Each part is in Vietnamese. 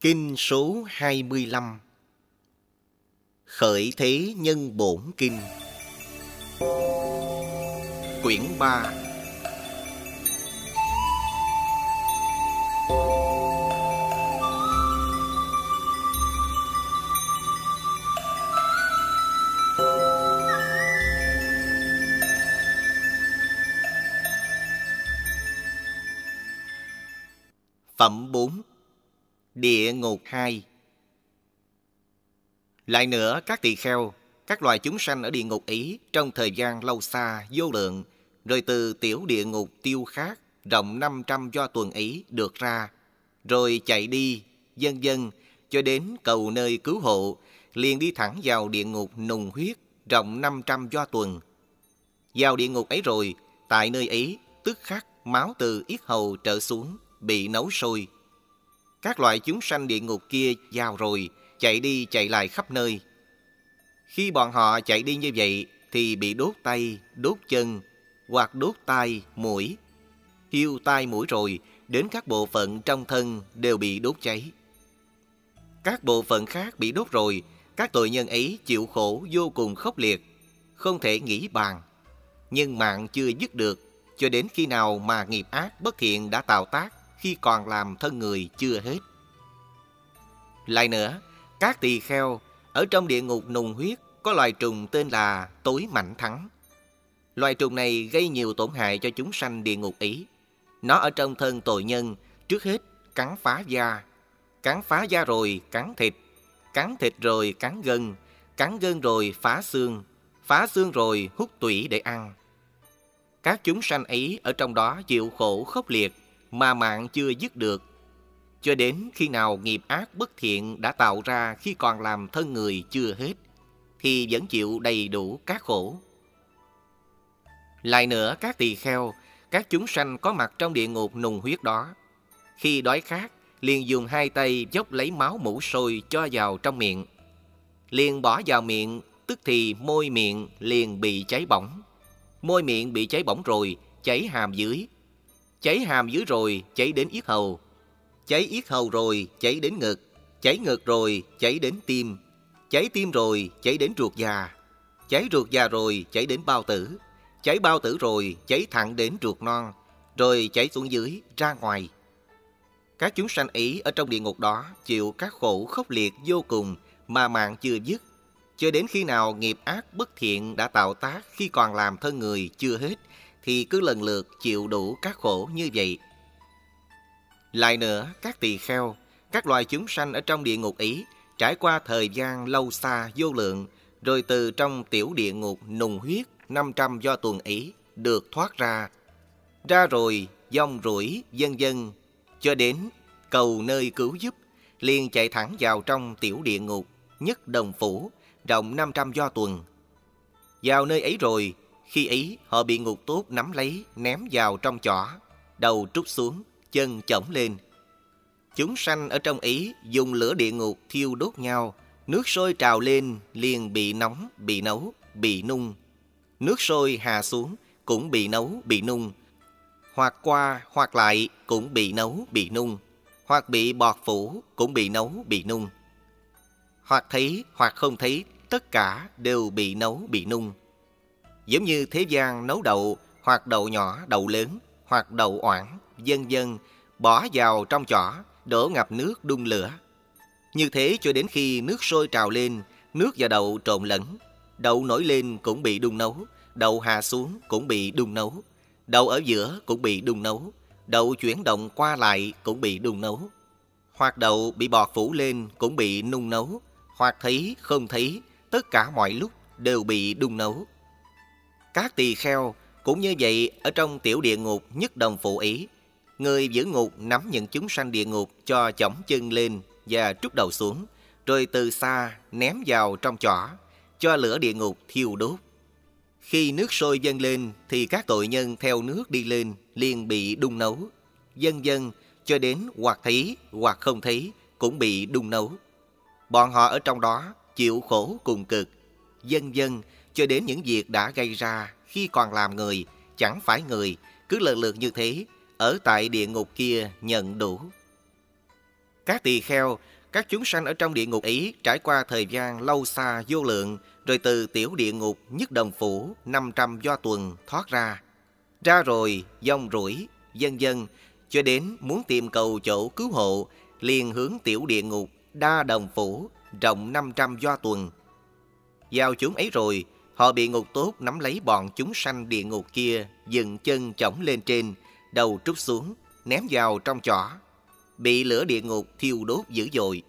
Kinh số 25 Khởi Thế Nhân Bổn Kinh. Quyển 3 Phẩm 4 Địa ngục 2 Lại nữa, các tỳ kheo, các loài chúng sanh ở địa ngục Ý trong thời gian lâu xa, vô lượng, rồi từ tiểu địa ngục tiêu khác, rộng 500 do tuần Ý được ra, rồi chạy đi, dân dân, cho đến cầu nơi cứu hộ, liền đi thẳng vào địa ngục nùng huyết, rộng 500 do tuần. Vào địa ngục ấy rồi, tại nơi ấy, tức khắc máu từ yết hầu trở xuống, bị nấu sôi. Các loại chúng sanh địa ngục kia vào rồi, chạy đi chạy lại khắp nơi. Khi bọn họ chạy đi như vậy, thì bị đốt tay, đốt chân, hoặc đốt tai, mũi. Hiu tai mũi rồi, đến các bộ phận trong thân đều bị đốt cháy. Các bộ phận khác bị đốt rồi, các tội nhân ấy chịu khổ vô cùng khốc liệt, không thể nghĩ bàn. Nhưng mạng chưa dứt được, cho đến khi nào mà nghiệp ác bất thiện đã tạo tác khi còn làm thân người chưa hết. Lại nữa, các tỳ kheo ở trong địa ngục nùng huyết có loài trùng tên là tối mạnh thắng. Loài trùng này gây nhiều tổn hại cho chúng sanh địa ngục ý. Nó ở trong thân tội nhân, trước hết cắn phá da. Cắn phá da rồi cắn thịt. Cắn thịt rồi cắn gân. Cắn gân rồi phá xương. Phá xương rồi hút tủy để ăn. Các chúng sanh ấy ở trong đó chịu khổ khốc liệt mà mạng chưa dứt được. Cho đến khi nào nghiệp ác bất thiện đã tạo ra khi còn làm thân người chưa hết, thì vẫn chịu đầy đủ các khổ. Lại nữa các tỳ kheo, các chúng sanh có mặt trong địa ngục nùng huyết đó. Khi đói khát, liền dùng hai tay dốc lấy máu mũ sôi cho vào trong miệng. Liền bỏ vào miệng, tức thì môi miệng liền bị cháy bỏng. Môi miệng bị cháy bỏng rồi, cháy hàm dưới, Cháy hàm dưới rồi, cháy đến yết hầu. Cháy yết hầu rồi, cháy đến ngực. Cháy ngực rồi, cháy đến tim. Cháy tim rồi, cháy đến ruột già. Cháy ruột già rồi, cháy đến bao tử. Cháy bao tử rồi, cháy thẳng đến ruột non. Rồi cháy xuống dưới, ra ngoài. Các chúng sanh ấy ở trong địa ngục đó chịu các khổ khốc liệt vô cùng mà mạng chưa dứt. Cho đến khi nào nghiệp ác bất thiện đã tạo tác khi còn làm thân người chưa hết thì cứ lần lượt chịu đủ các khổ như vậy. Lại nữa, các tỳ kheo, các loài chúng sanh ở trong địa ngục ý trải qua thời gian lâu xa vô lượng, rồi từ trong tiểu địa ngục nùng huyết 500 do tuần ý được thoát ra. Ra rồi, dòng rủi, dân dân, cho đến cầu nơi cứu giúp, liền chạy thẳng vào trong tiểu địa ngục, nhất đồng phủ, rộng 500 do tuần. Vào nơi ấy rồi, khi ấy, họ bị ngục tốt nắm lấy, ném vào trong chỏ, đầu trút xuống, chân chổng lên. Chúng sanh ở trong ý dùng lửa địa ngục thiêu đốt nhau, nước sôi trào lên liền bị nóng, bị nấu, bị nung. Nước sôi hà xuống cũng bị nấu, bị nung. Hoặc qua, hoặc lại cũng bị nấu, bị nung. Hoặc bị bọt phủ cũng bị nấu, bị nung. Hoặc thấy, hoặc không thấy, tất cả đều bị nấu, bị nung. Giống như thế gian nấu đậu hoặc đậu nhỏ, đậu lớn hoặc đậu oảng, dân dân, bỏ vào trong chỏ, đổ ngập nước đun lửa. Như thế cho đến khi nước sôi trào lên, nước và đậu trộn lẫn. Đậu nổi lên cũng bị đun nấu, đậu hạ xuống cũng bị đun nấu, đậu ở giữa cũng bị đun nấu, đậu chuyển động qua lại cũng bị đun nấu. Hoặc đậu bị bọt phủ lên cũng bị nung nấu, hoặc thấy không thấy, tất cả mọi lúc đều bị đun nấu. Các tỳ kheo cũng như vậy ở trong tiểu địa ngục nhất đồng phụ ý. Người giữ ngục nắm những chúng sanh địa ngục cho chỏng chân lên và trút đầu xuống, rồi từ xa ném vào trong chỏ, cho lửa địa ngục thiêu đốt. Khi nước sôi dâng lên thì các tội nhân theo nước đi lên liền bị đun nấu. Dân dân cho đến hoặc thấy hoặc không thấy cũng bị đun nấu. Bọn họ ở trong đó chịu khổ cùng cực. Dân dân cho đến những việc đã gây ra khi còn làm người, chẳng phải người, cứ lần lượt như thế, ở tại địa ngục kia nhận đủ. Các tỳ kheo, các chúng sanh ở trong địa ngục ấy trải qua thời gian lâu xa vô lượng, rồi từ tiểu địa ngục nhất đồng phủ 500 do tuần thoát ra. Ra rồi, dông rủi, dân dân, cho đến muốn tìm cầu chỗ cứu hộ, liền hướng tiểu địa ngục đa đồng phủ rộng 500 do tuần. Vào chúng ấy rồi, họ bị ngục tốt nắm lấy bọn chúng sanh địa ngục kia, dựng chân chổng lên trên, đầu trút xuống, ném vào trong chỏ, bị lửa địa ngục thiêu đốt dữ dội.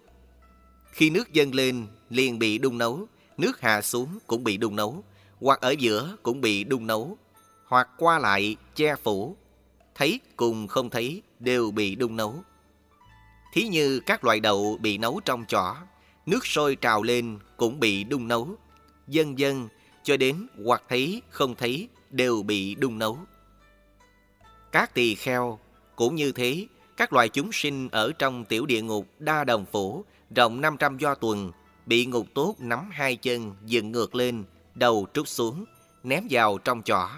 Khi nước dâng lên, liền bị đun nấu, nước hạ xuống cũng bị đun nấu, hoặc ở giữa cũng bị đun nấu, hoặc qua lại che phủ, thấy cùng không thấy đều bị đun nấu. Thí như các loại đậu bị nấu trong chỏ, nước sôi trào lên cũng bị đun nấu, dân dân cho đến hoặc thấy không thấy đều bị đun nấu. Các tỳ kheo cũng như thế, các loài chúng sinh ở trong tiểu địa ngục đa đồng phủ, rộng 500 do tuần, bị ngục tốt nắm hai chân dựng ngược lên, đầu trút xuống, ném vào trong chỏ.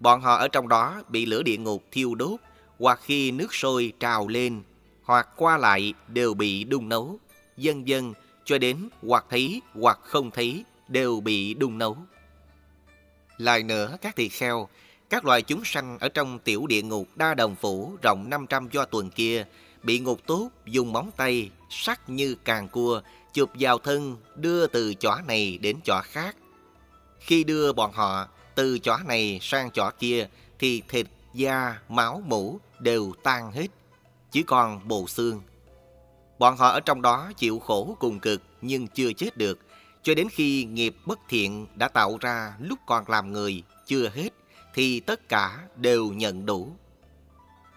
Bọn họ ở trong đó bị lửa địa ngục thiêu đốt, hoặc khi nước sôi trào lên, hoặc qua lại đều bị đun nấu, dân dân cho đến hoặc thấy hoặc không thấy đều bị đun nấu. Lại nữa, các tỳ kheo, các loài chúng sanh ở trong tiểu địa ngục đa đồng phủ rộng 500 do tuần kia bị ngục tốt dùng móng tay sắc như càng cua chụp vào thân đưa từ chỏ này đến chỏ khác. Khi đưa bọn họ từ chỏ này sang chỏ kia thì thịt, da, máu, mũ đều tan hết, chỉ còn bộ xương. Bọn họ ở trong đó chịu khổ cùng cực nhưng chưa chết được, cho đến khi nghiệp bất thiện đã tạo ra lúc còn làm người chưa hết thì tất cả đều nhận đủ.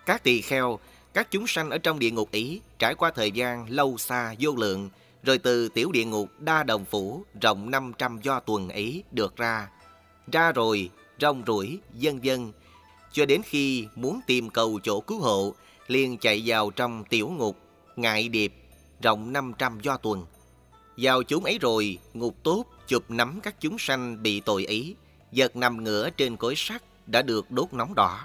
Các tỳ kheo, các chúng sanh ở trong địa ngục ý trải qua thời gian lâu xa vô lượng, rồi từ tiểu địa ngục đa đồng phủ rộng 500 do tuần ấy được ra. Ra rồi, rong rủi, dân dân, cho đến khi muốn tìm cầu chỗ cứu hộ, liền chạy vào trong tiểu ngục, ngại điệp, rộng 500 do tuần. Vào chúng ấy rồi, ngục tốt chụp nắm các chúng sanh bị tội ấy, giật nằm ngửa trên cối sắt đã được đốt nóng đỏ.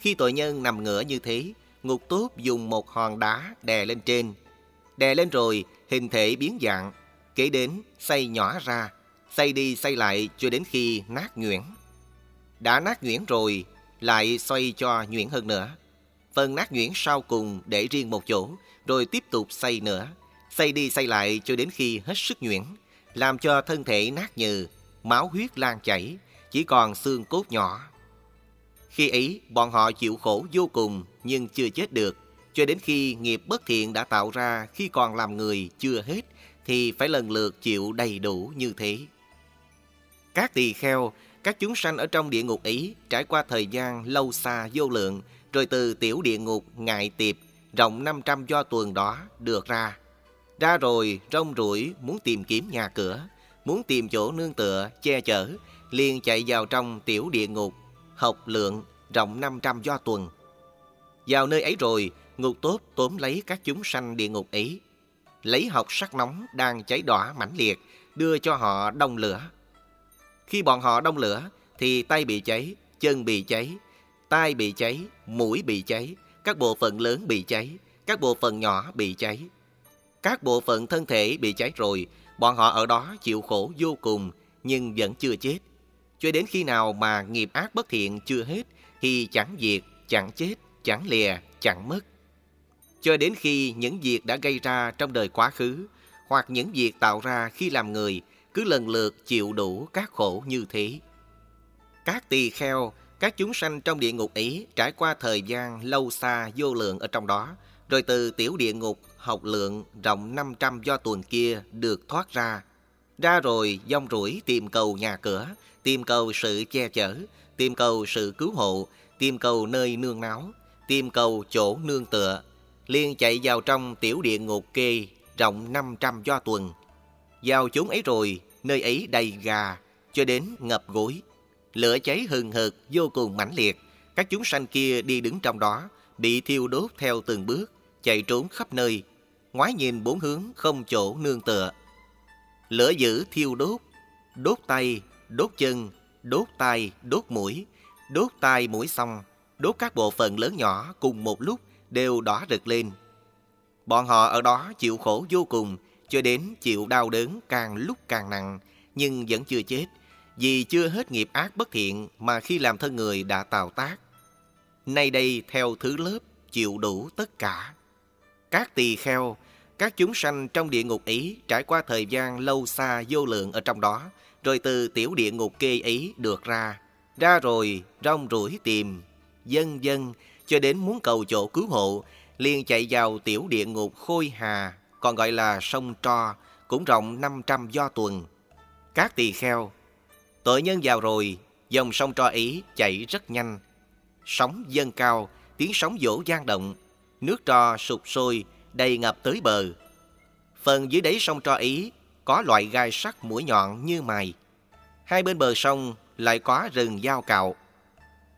Khi tội nhân nằm ngửa như thế, ngục tốt dùng một hòn đá đè lên trên. Đè lên rồi, hình thể biến dạng, kế đến xây nhỏ ra, xây đi xây lại cho đến khi nát nhuyễn. Đã nát nhuyễn rồi, lại xoay cho nhuyễn hơn nữa. Phần nát nhuyễn sau cùng để riêng một chỗ, rồi tiếp tục xây nữa. Xây đi xây lại cho đến khi hết sức nhuyễn, làm cho thân thể nát nhừ, máu huyết lan chảy, chỉ còn xương cốt nhỏ. Khi ấy, bọn họ chịu khổ vô cùng nhưng chưa chết được, cho đến khi nghiệp bất thiện đã tạo ra khi còn làm người chưa hết, thì phải lần lượt chịu đầy đủ như thế. Các tỳ kheo, các chúng sanh ở trong địa ngục ấy trải qua thời gian lâu xa vô lượng, rồi từ tiểu địa ngục ngại tiệp, rộng 500 do tuần đó được ra. Ra rồi rong rủi muốn tìm kiếm nhà cửa, muốn tìm chỗ nương tựa, che chở, liền chạy vào trong tiểu địa ngục, học lượng rộng 500 do tuần. Vào nơi ấy rồi, ngục tốt tóm lấy các chúng sanh địa ngục ấy, lấy học sắc nóng đang cháy đỏ mãnh liệt, đưa cho họ đông lửa. Khi bọn họ đông lửa, thì tay bị cháy, chân bị cháy, tai bị cháy, mũi bị cháy, các bộ phận lớn bị cháy, các bộ phận nhỏ bị cháy. Các bộ phận thân thể bị cháy rồi, bọn họ ở đó chịu khổ vô cùng, nhưng vẫn chưa chết. Cho đến khi nào mà nghiệp ác bất thiện chưa hết, thì chẳng diệt, chẳng chết, chẳng lìa, chẳng mất. Cho đến khi những việc đã gây ra trong đời quá khứ, hoặc những việc tạo ra khi làm người, cứ lần lượt chịu đủ các khổ như thế. Các tỳ kheo, các chúng sanh trong địa ngục ấy trải qua thời gian lâu xa vô lượng ở trong đó, rồi từ tiểu địa ngục học lượng rộng 500 do tuần kia được thoát ra. Ra rồi dông rủi tìm cầu nhà cửa, tìm cầu sự che chở, tìm cầu sự cứu hộ, tìm cầu nơi nương náu, tìm cầu chỗ nương tựa, liền chạy vào trong tiểu địa ngục kê rộng 500 do tuần. Vào chúng ấy rồi, nơi ấy đầy gà, cho đến ngập gối. Lửa cháy hừng hực vô cùng mãnh liệt, các chúng sanh kia đi đứng trong đó, bị thiêu đốt theo từng bước, chạy trốn khắp nơi, ngoái nhìn bốn hướng không chỗ nương tựa. Lửa dữ thiêu đốt, đốt tay, đốt chân, đốt tay, đốt mũi, đốt tai mũi xong, đốt các bộ phận lớn nhỏ cùng một lúc đều đỏ rực lên. Bọn họ ở đó chịu khổ vô cùng, cho đến chịu đau đớn càng lúc càng nặng, nhưng vẫn chưa chết, vì chưa hết nghiệp ác bất thiện mà khi làm thân người đã tạo tác. Nay đây theo thứ lớp, chịu đủ tất cả. Các tỳ kheo, các chúng sanh trong địa ngục ý trải qua thời gian lâu xa vô lượng ở trong đó, rồi từ tiểu địa ngục kê ý được ra. Ra rồi rong rủi tìm, dân dân, cho đến muốn cầu chỗ cứu hộ, liền chạy vào tiểu địa ngục Khôi Hà, còn gọi là sông Tro, cũng rộng 500 do tuần. Các tỳ kheo, tội nhân vào rồi, dòng sông Tro ý chạy rất nhanh. Sóng dâng cao, tiếng sóng vỗ gian động, nước Tro sụp sôi, đầy ngập tới bờ. Phần dưới đáy sông Tro ý có loại gai sắt mũi nhọn như mài. Hai bên bờ sông lại có rừng dao cạo.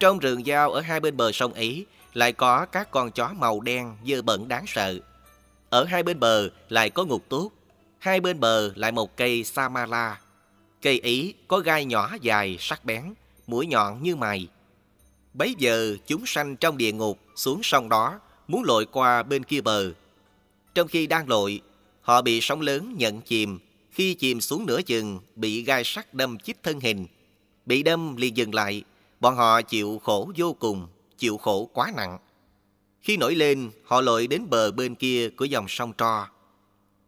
Trong rừng dao ở hai bên bờ sông ấy lại có các con chó màu đen dơ bẩn đáng sợ. Ở hai bên bờ lại có ngục tốt, hai bên bờ lại một cây samala. Cây ấy có gai nhỏ dài sắc bén, mũi nhọn như mày. Bấy giờ chúng sanh trong địa ngục xuống sông đó muốn lội qua bên kia bờ. Trong khi đang lội, họ bị sóng lớn nhận chìm. Khi chìm xuống nửa chừng, bị gai sắt đâm chích thân hình. Bị đâm liền dừng lại, bọn họ chịu khổ vô cùng chịu khổ quá nặng. Khi nổi lên, họ lội đến bờ bên kia của dòng sông Tro.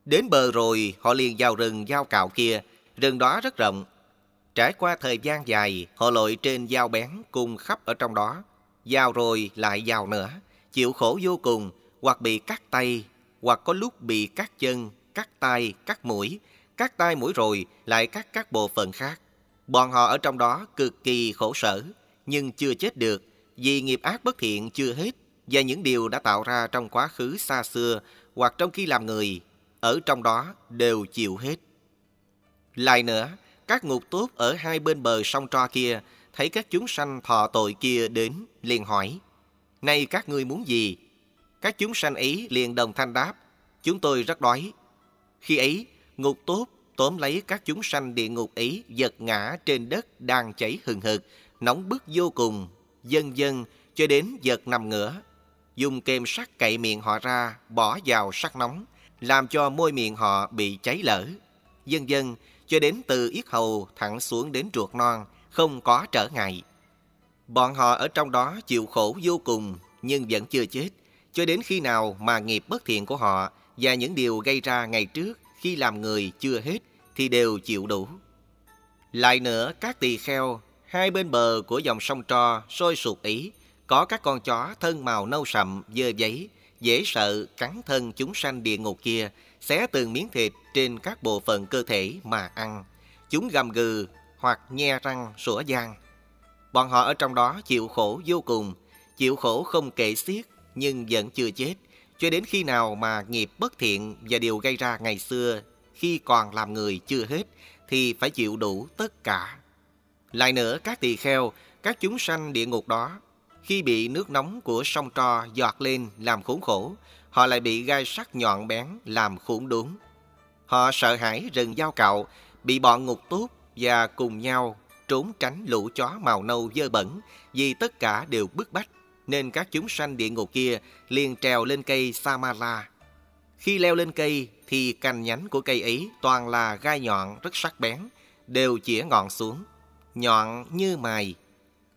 Đến bờ rồi, họ liền vào rừng giao cạo kia, rừng đó rất rộng. Trải qua thời gian dài, họ lội trên dao bén cùng khắp ở trong đó. Dao rồi lại vào nữa, chịu khổ vô cùng, hoặc bị cắt tay, hoặc có lúc bị cắt chân, cắt tay, cắt mũi, cắt tay mũi rồi lại cắt các bộ phận khác. Bọn họ ở trong đó cực kỳ khổ sở, nhưng chưa chết được vì nghiệp ác bất thiện chưa hết và những điều đã tạo ra trong quá khứ xa xưa hoặc trong khi làm người, ở trong đó đều chịu hết. Lại nữa, các ngục tốt ở hai bên bờ sông Tro kia thấy các chúng sanh thọ tội kia đến, liền hỏi, Này các ngươi muốn gì? Các chúng sanh ấy liền đồng thanh đáp, Chúng tôi rất đói. Khi ấy, ngục tốt tóm lấy các chúng sanh địa ngục ấy giật ngã trên đất đang cháy hừng hực, nóng bức vô cùng Dân dân cho đến giật nằm ngửa. Dùng kềm sắt cậy miệng họ ra, bỏ vào sắt nóng, làm cho môi miệng họ bị cháy lở. Dân dân cho đến từ yết hầu thẳng xuống đến ruột non, không có trở ngại. Bọn họ ở trong đó chịu khổ vô cùng, nhưng vẫn chưa chết, cho đến khi nào mà nghiệp bất thiện của họ và những điều gây ra ngày trước khi làm người chưa hết thì đều chịu đủ. Lại nữa, các tỳ kheo Hai bên bờ của dòng sông Tro sôi sụt ý, có các con chó thân màu nâu sậm, dơ giấy, dễ sợ cắn thân chúng sanh địa ngục kia, xé từng miếng thịt trên các bộ phận cơ thể mà ăn. Chúng gầm gừ hoặc nhe răng sủa giang Bọn họ ở trong đó chịu khổ vô cùng, chịu khổ không kể xiết nhưng vẫn chưa chết, cho đến khi nào mà nghiệp bất thiện và điều gây ra ngày xưa khi còn làm người chưa hết thì phải chịu đủ tất cả. Lại nữa các tỳ kheo, các chúng sanh địa ngục đó, khi bị nước nóng của sông Tro giọt lên làm khốn khổ, họ lại bị gai sắc nhọn bén làm khủng đốn. Họ sợ hãi rừng dao cạo, bị bọn ngục tốt và cùng nhau trốn tránh lũ chó màu nâu dơ bẩn vì tất cả đều bức bách nên các chúng sanh địa ngục kia liền trèo lên cây Samala. Khi leo lên cây thì cành nhánh của cây ấy toàn là gai nhọn rất sắc bén, đều chĩa ngọn xuống nhọn như mài.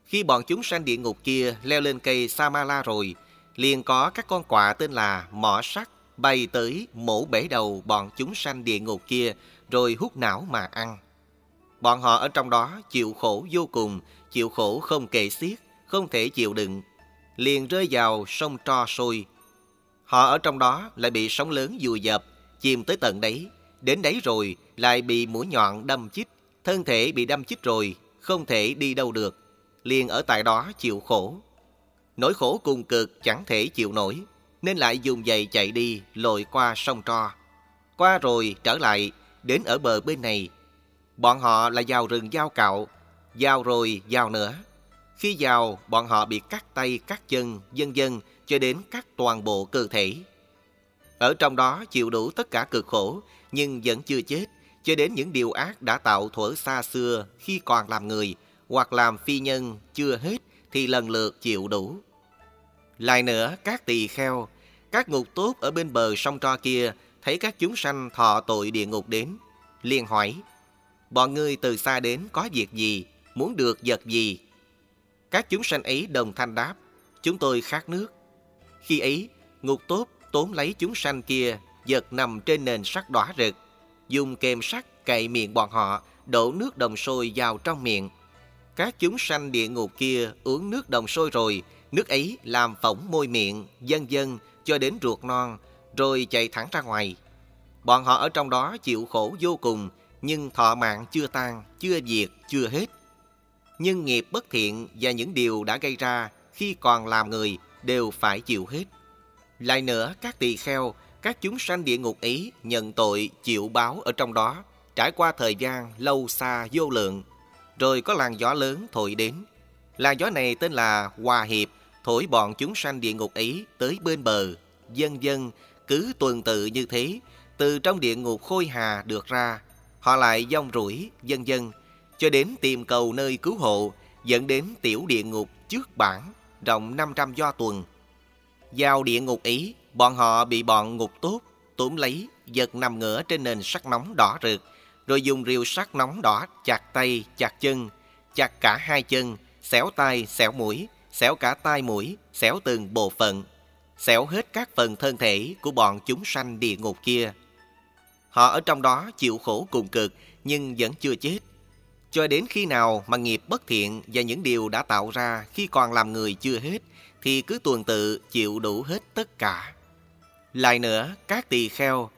Khi bọn chúng sanh địa ngục kia leo lên cây Samala rồi, liền có các con quạ tên là mỏ sắt bay tới mổ bể đầu bọn chúng sanh địa ngục kia rồi hút não mà ăn. Bọn họ ở trong đó chịu khổ vô cùng, chịu khổ không kể xiết, không thể chịu đựng, liền rơi vào sông tro sôi. Họ ở trong đó lại bị sóng lớn vùi dập, chìm tới tận đấy, đến đấy rồi lại bị mũi nhọn đâm chích, thân thể bị đâm chích rồi không thể đi đâu được, liền ở tại đó chịu khổ. Nỗi khổ cùng cực chẳng thể chịu nổi, nên lại dùng giày chạy đi lội qua sông Tro. Qua rồi trở lại, đến ở bờ bên này. Bọn họ là vào rừng giao cạo, giao rồi giao nữa. Khi vào, bọn họ bị cắt tay, cắt chân, dân dân cho đến cắt toàn bộ cơ thể. Ở trong đó chịu đủ tất cả cực khổ, nhưng vẫn chưa chết, cho đến những điều ác đã tạo thuở xa xưa khi còn làm người hoặc làm phi nhân chưa hết thì lần lượt chịu đủ. Lại nữa, các tỳ kheo, Các ngục tốt ở bên bờ sông Tro kia thấy các chúng sanh thọ tội địa ngục đến, liền hỏi, bọn ngươi từ xa đến có việc gì, muốn được vật gì? Các chúng sanh ấy đồng thanh đáp, chúng tôi khát nước. Khi ấy, ngục tốt tốn lấy chúng sanh kia, giật nằm trên nền sắt đỏ rực, dùng kềm sắt cậy miệng bọn họ, đổ nước đồng sôi vào trong miệng. Các chúng sanh địa ngục kia uống nước đồng sôi rồi, nước ấy làm phỏng môi miệng, dân dân cho đến ruột non, rồi chạy thẳng ra ngoài. Bọn họ ở trong đó chịu khổ vô cùng, nhưng thọ mạng chưa tan, chưa diệt, chưa hết. Nhưng nghiệp bất thiện và những điều đã gây ra khi còn làm người đều phải chịu hết. Lại nữa, các tỳ kheo, các chúng sanh địa ngục ý nhận tội chịu báo ở trong đó, trải qua thời gian lâu xa vô lượng, rồi có làn gió lớn thổi đến. Làn gió này tên là Hòa Hiệp, thổi bọn chúng sanh địa ngục ý tới bên bờ. Dân dân cứ tuần tự như thế, từ trong địa ngục khôi hà được ra, họ lại dông rủi, dân dân, cho đến tìm cầu nơi cứu hộ, dẫn đến tiểu địa ngục trước bản, rộng 500 do tuần. Vào địa ngục ý bọn họ bị bọn ngục tốt, túm lấy, giật nằm ngửa trên nền sắt nóng đỏ rực, rồi dùng rìu sắt nóng đỏ chặt tay, chặt chân, chặt cả hai chân, xẻo tay, xẻo mũi, xẻo cả tai mũi, xẻo từng bộ phận, xẻo hết các phần thân thể của bọn chúng sanh địa ngục kia. Họ ở trong đó chịu khổ cùng cực nhưng vẫn chưa chết. Cho đến khi nào mà nghiệp bất thiện và những điều đã tạo ra khi còn làm người chưa hết thì cứ tuần tự chịu đủ hết tất cả. Lại nữa, các tỳ kheo,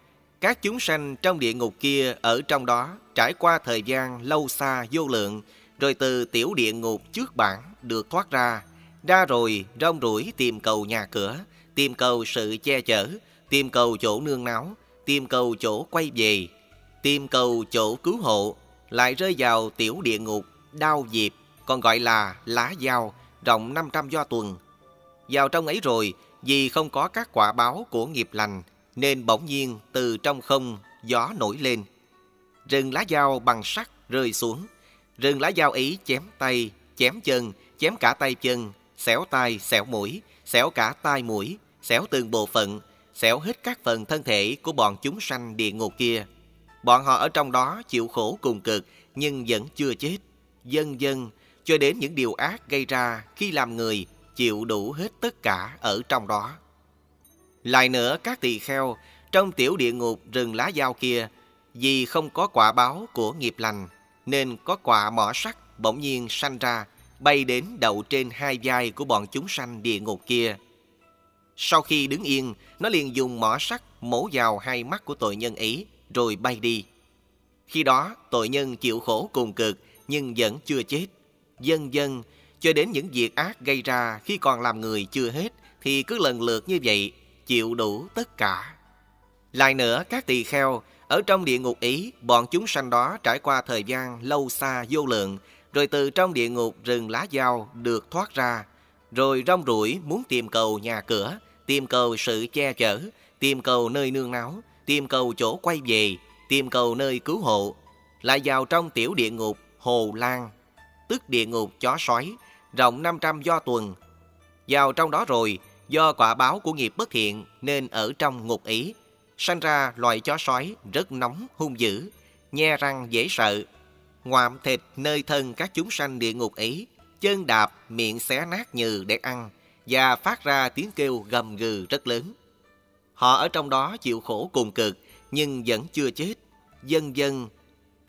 các chúng sanh trong địa ngục kia ở trong đó trải qua thời gian lâu xa vô lượng, rồi từ tiểu địa ngục trước bản được thoát ra, ra rồi rong rủi tìm cầu nhà cửa, tìm cầu sự che chở, tìm cầu chỗ nương náu, tìm cầu chỗ quay về, tìm cầu chỗ cứu hộ, lại rơi vào tiểu địa ngục đao diệp, còn gọi là lá dao, rộng 500 do tuần. Vào trong ấy rồi, vì không có các quả báo của nghiệp lành, nên bỗng nhiên từ trong không gió nổi lên. Rừng lá dao bằng sắt rơi xuống. Rừng lá dao ấy chém tay, chém chân, chém cả tay chân, xẻo tay, xẻo mũi, xẻo cả tai mũi, xẻo từng bộ phận, xẻo hết các phần thân thể của bọn chúng sanh địa ngục kia. Bọn họ ở trong đó chịu khổ cùng cực nhưng vẫn chưa chết. dần dần cho đến những điều ác gây ra khi làm người chịu đủ hết tất cả ở trong đó. Lại nữa các tỳ kheo trong tiểu địa ngục rừng lá dao kia vì không có quả báo của nghiệp lành nên có quả mỏ sắt bỗng nhiên sanh ra bay đến đậu trên hai vai của bọn chúng sanh địa ngục kia. Sau khi đứng yên, nó liền dùng mỏ sắt mổ vào hai mắt của tội nhân ấy rồi bay đi. Khi đó, tội nhân chịu khổ cùng cực nhưng vẫn chưa chết. Dần dần cho đến những việc ác gây ra khi còn làm người chưa hết thì cứ lần lượt như vậy, chịu đủ tất cả. Lại nữa, các tỳ kheo, ở trong địa ngục ý, bọn chúng sanh đó trải qua thời gian lâu xa vô lượng, rồi từ trong địa ngục rừng lá dao được thoát ra, rồi rong ruổi muốn tìm cầu nhà cửa, tìm cầu sự che chở, tìm cầu nơi nương náu, tìm cầu chỗ quay về, tìm cầu nơi cứu hộ, lại vào trong tiểu địa ngục Hồ Lan, tức địa ngục chó sói, rộng 500 do tuần. Vào trong đó rồi, do quả báo của nghiệp bất thiện nên ở trong ngục ý, sanh ra loài chó sói rất nóng hung dữ, nhe răng dễ sợ, ngoạm thịt nơi thân các chúng sanh địa ngục ý, chân đạp, miệng xé nát nhừ để ăn, và phát ra tiếng kêu gầm gừ rất lớn. Họ ở trong đó chịu khổ cùng cực, nhưng vẫn chưa chết. Dân dân,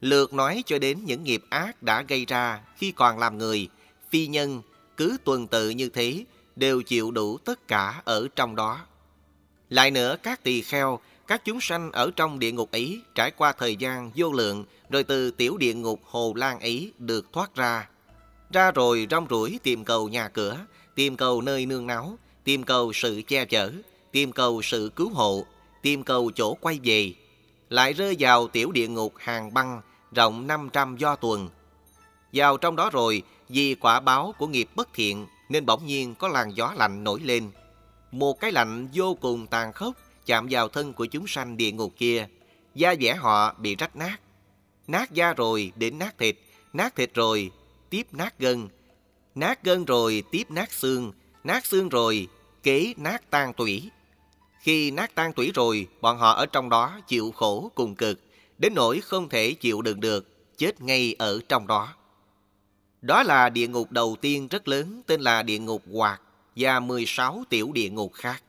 lượt nói cho đến những nghiệp ác đã gây ra khi còn làm người, phi nhân, cứ tuần tự như thế, đều chịu đủ tất cả ở trong đó. Lại nữa, các tỳ kheo, các chúng sanh ở trong địa ngục ấy trải qua thời gian vô lượng, rồi từ tiểu địa ngục Hồ Lan ấy được thoát ra. Ra rồi rong rủi tìm cầu nhà cửa, tìm cầu nơi nương náu, tìm cầu sự che chở, tìm cầu sự cứu hộ, tìm cầu chỗ quay về, lại rơi vào tiểu địa ngục hàng băng rộng 500 do tuần. Vào trong đó rồi, vì quả báo của nghiệp bất thiện nên bỗng nhiên có làn gió lạnh nổi lên. Một cái lạnh vô cùng tàn khốc chạm vào thân của chúng sanh địa ngục kia. Da vẻ họ bị rách nát. Nát da rồi đến nát thịt, nát thịt rồi tiếp nát gân. Nát gân rồi tiếp nát xương, nát xương rồi kế nát tan tủy. Khi nát tan tủy rồi, bọn họ ở trong đó chịu khổ cùng cực, đến nỗi không thể chịu đựng được, chết ngay ở trong đó. Đó là địa ngục đầu tiên rất lớn tên là địa ngục hoạt và 16 tiểu địa ngục khác.